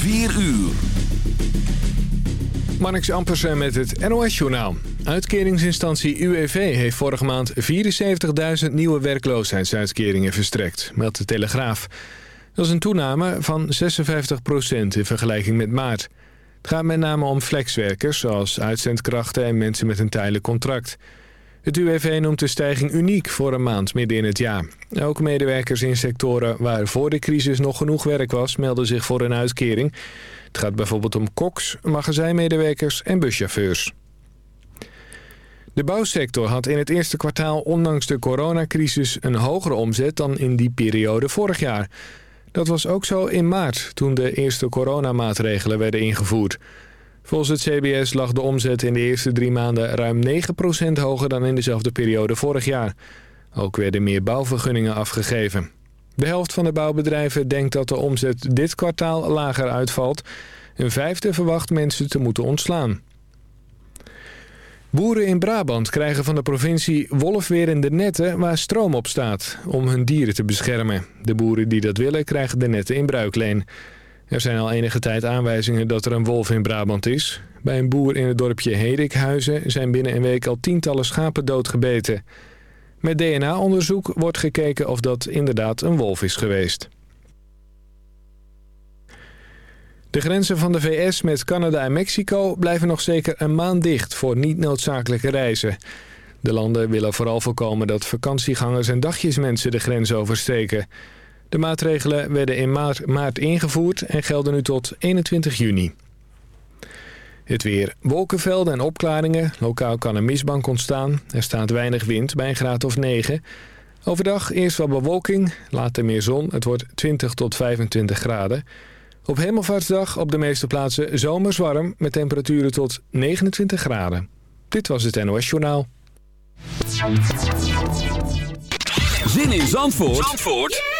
4 uur. Marnix Ampersen met het NOS-journaal. Uitkeringsinstantie UWV heeft vorige maand 74.000 nieuwe werkloosheidsuitkeringen verstrekt, meldt de Telegraaf. Dat is een toename van 56% in vergelijking met maart. Het gaat met name om flexwerkers, zoals uitzendkrachten en mensen met een tijdelijk contract. Het UWV noemt de stijging uniek voor een maand midden in het jaar. Ook medewerkers in sectoren waar voor de crisis nog genoeg werk was... melden zich voor een uitkering. Het gaat bijvoorbeeld om koks, magazijnmedewerkers en buschauffeurs. De bouwsector had in het eerste kwartaal ondanks de coronacrisis... een hogere omzet dan in die periode vorig jaar. Dat was ook zo in maart, toen de eerste coronamaatregelen werden ingevoerd... Volgens het CBS lag de omzet in de eerste drie maanden ruim 9% hoger dan in dezelfde periode vorig jaar. Ook werden meer bouwvergunningen afgegeven. De helft van de bouwbedrijven denkt dat de omzet dit kwartaal lager uitvalt. Een vijfde verwacht mensen te moeten ontslaan. Boeren in Brabant krijgen van de provincie wolfwerende netten waar stroom op staat... om hun dieren te beschermen. De boeren die dat willen krijgen de netten in bruikleen. Er zijn al enige tijd aanwijzingen dat er een wolf in Brabant is. Bij een boer in het dorpje Hedikhuizen zijn binnen een week al tientallen schapen doodgebeten. Met DNA-onderzoek wordt gekeken of dat inderdaad een wolf is geweest. De grenzen van de VS met Canada en Mexico blijven nog zeker een maand dicht voor niet noodzakelijke reizen. De landen willen vooral voorkomen dat vakantiegangers en dagjesmensen de grens oversteken. De maatregelen werden in maart, ingevoerd en gelden nu tot 21 juni. Het weer. Wolkenvelden en opklaringen. Lokaal kan een mistbank ontstaan. Er staat weinig wind bij een graad of 9. Overdag eerst wat bewolking, later meer zon. Het wordt 20 tot 25 graden. Op Hemelvaartsdag op de meeste plaatsen zomers warm... met temperaturen tot 29 graden. Dit was het NOS Journaal. Zin in Zandvoort, Zandvoort?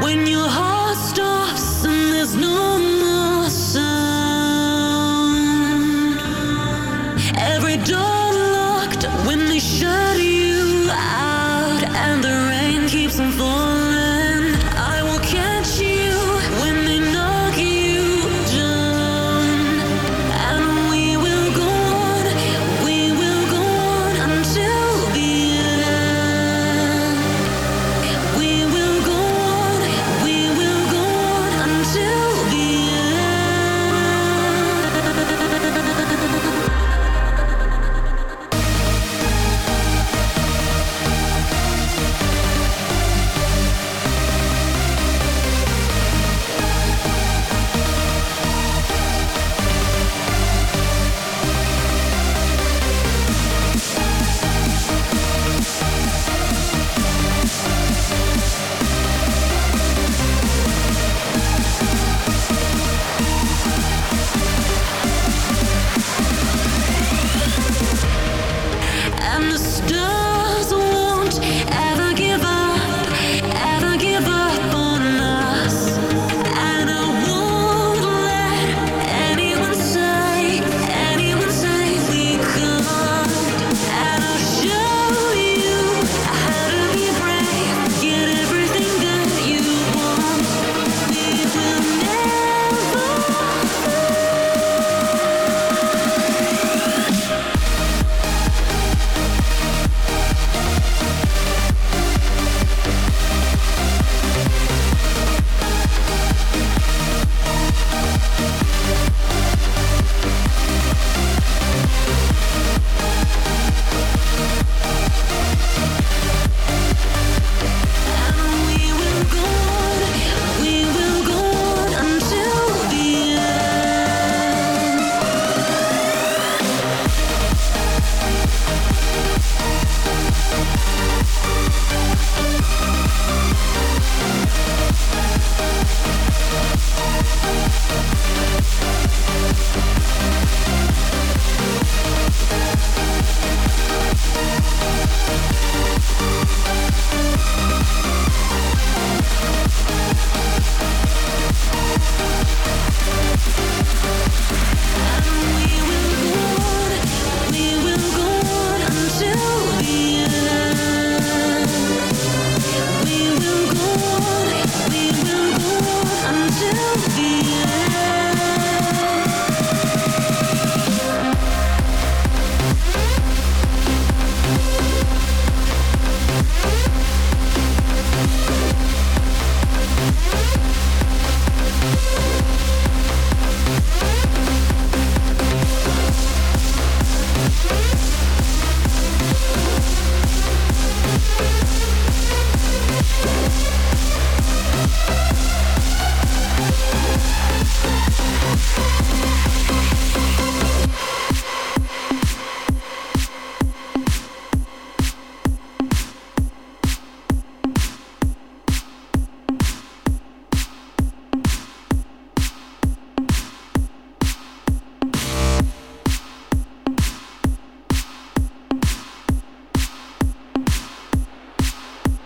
When your heart stops and there's no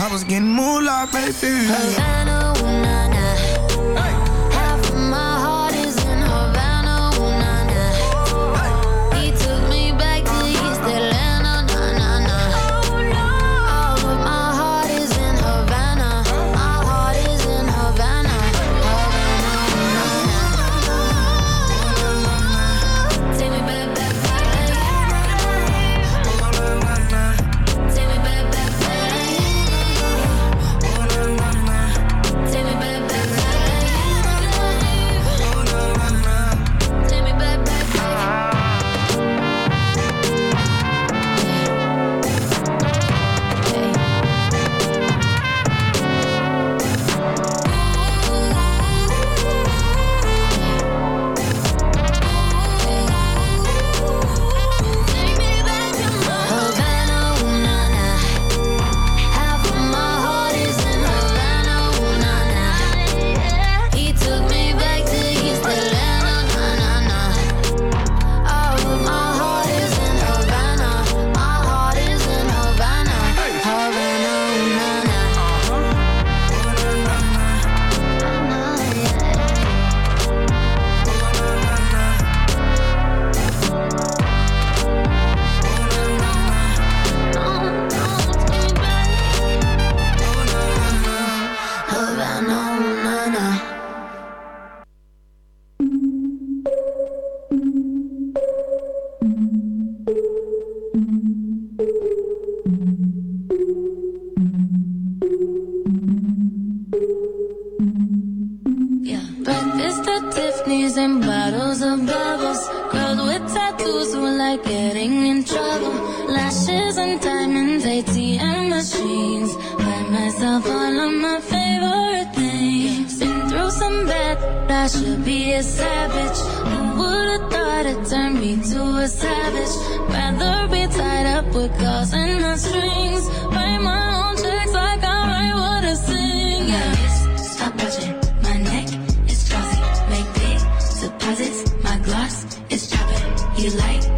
I was getting more like baby. Havana, ooh, nah, nah. struggles. Girls with tattoos who like getting in trouble. Lashes and diamonds, ATM machines. Buy myself all of my favorite things. Been through some bad, I should be a savage. Who would've thought it turned me to a savage? Rather be tied up with calls and the strings. Write my own checks like I write what I sing. Yeah. My wrist, stop watching. My neck is frosty. Make big deposits you like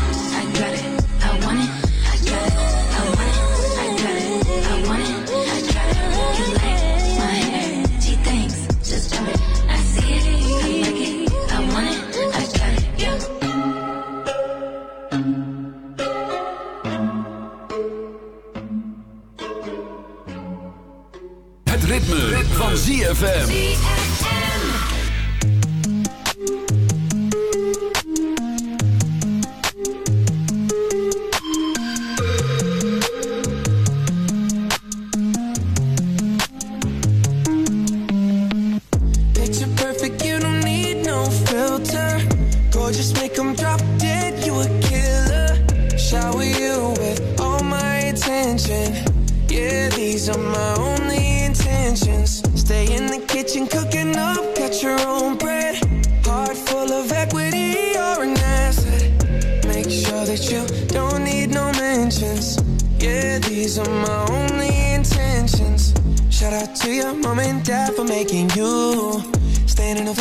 ZFM.